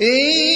إن